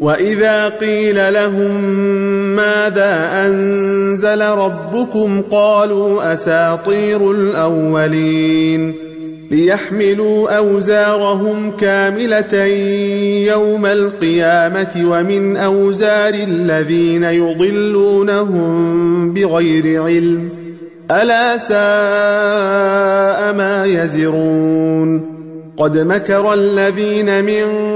واذا قيل لهم ماذا انزل ربكم قالوا اساطير الاولين ليحملوا اوزارهم كامله يوم القيامه ومن اوزار الذين يضلونهم بغير علم الا ساء ما يزرون قد مكر الذين من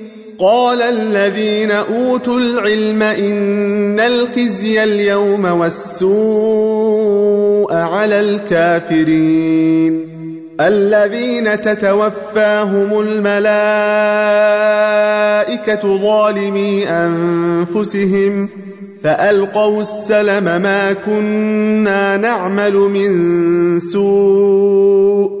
قال الذين أوتوا العلم إن الخزي اليوم والسوء على الكافرين. الذين تتوفاهم الملائكة ظالمي أنفسهم فألقوا السلم ما كنا نعمل من سوء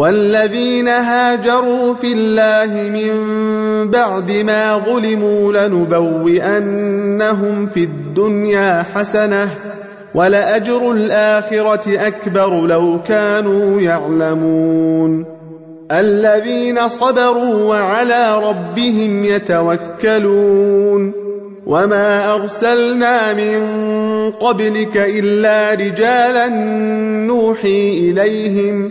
والذين هاجروا في الله من بعد ما ظلموا لنبوئنهم في الدنيا حسنة ولأجر الآخرة أكبر لو كانوا يعلمون. الذين صبروا وعلى ربهم يتوكلون. وما أرسلنا من قبلك إلا رجالا نوحي إليهم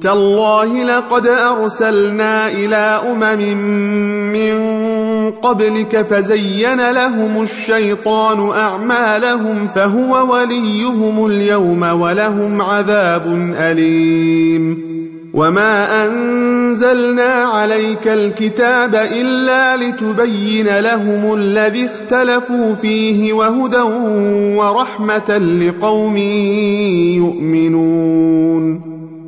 تالله لقد أرسلنا إلى أمم من قبلك فزين لهم الشيطان أعمالهم فهو وليهم اليوم ولهم عذاب أليم. وما أنزلنا عليك الكتاب إلا لتبين لهم الذي اختلفوا فيه وهدى ورحمة لقوم يؤمنون.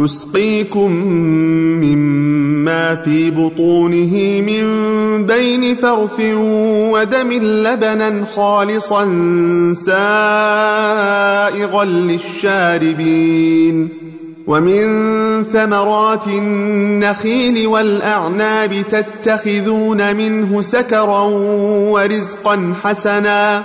نسقيكم مما في بطونه من بين فرث ودم لبنا خالصا سائغا للشاربين ومن ثمرات النخيل والأعناب تتخذون منه سكرا ورزقا حسنا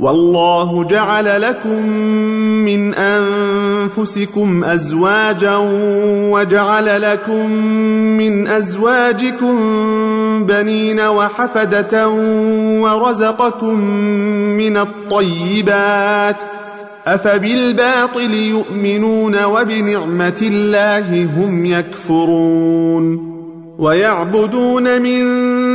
والله جعل لكم من أنفسكم أزواجا وجعل لكم من أزواجكم بنين وحفدة ورزقكم من الطيبات أفبالباطل يؤمنون وبنعمة الله هم يكفرون ويعبدون من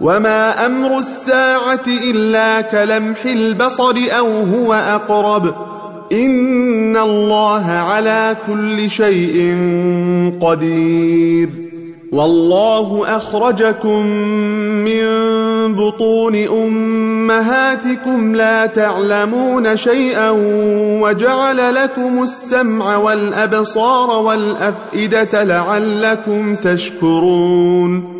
وما أمر الساعة الا كلمح البصر أو هو اقرب ان الله على كل شيء قدير. والله اخرجكم من بطون امهاتكم لا تعلمون شيئا وجعل لكم السمع والابصار والافئده لعلكم تشكرون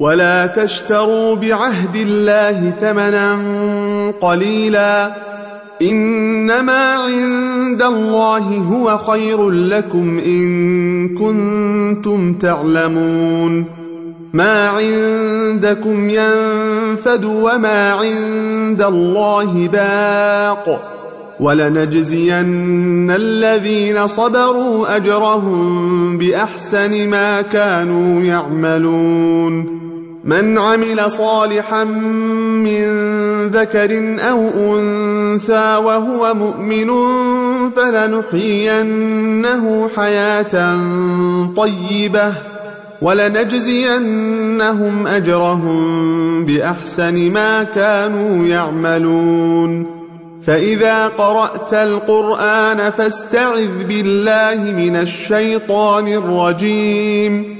ولا تشتروا بعهد الله ثمنا قليلا انما عند الله هو خير لكم ان كنتم تعلمون ما عندكم ينفد وما عند الله باق ولنجزين الذين صبروا اجرهم باحسن ما كانوا يعملون من عمل صالحا من ذكر أو أنثى وهو مؤمن فلنحيينه حياة طيبة ولنجزينهم أجرهم بأحسن ما كانوا يعملون. فإذا قرأت القرآن فاستعذ بالله من الشيطان الرجيم.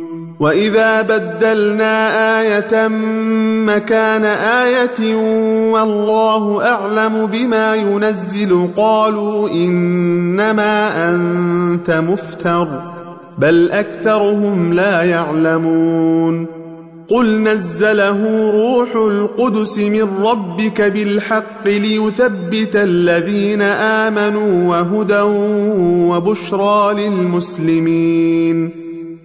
واذا بدلنا إيه مكان إيه والله اعلم بما ينزل قالوا انما انت مفتر بل اكثرهم لا يعلمون قل نزله روح القدس من ربك بالحق ليثبت الذين امنوا وهدى وبشرى للمسلمين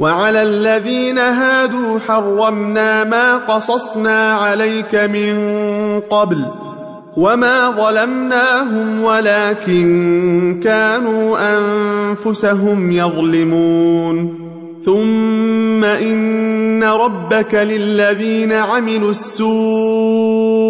وعلى الذين هادوا حرمنا ما قصصنا عليك من قبل وما ظلمناهم ولكن كانوا أنفسهم يظلمون ثم إن ربك للذين عملوا السوء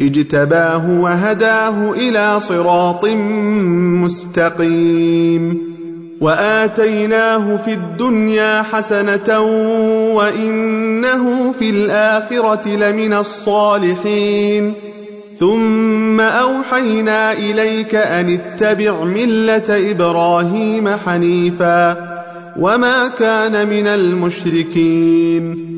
اجتباه وهداه إلى صراط مستقيم وآتيناه في الدنيا حسنة وإنه في الآخرة لمن الصالحين ثم أوحينا إليك أن اتبع ملة إبراهيم حنيفا وما كان من المشركين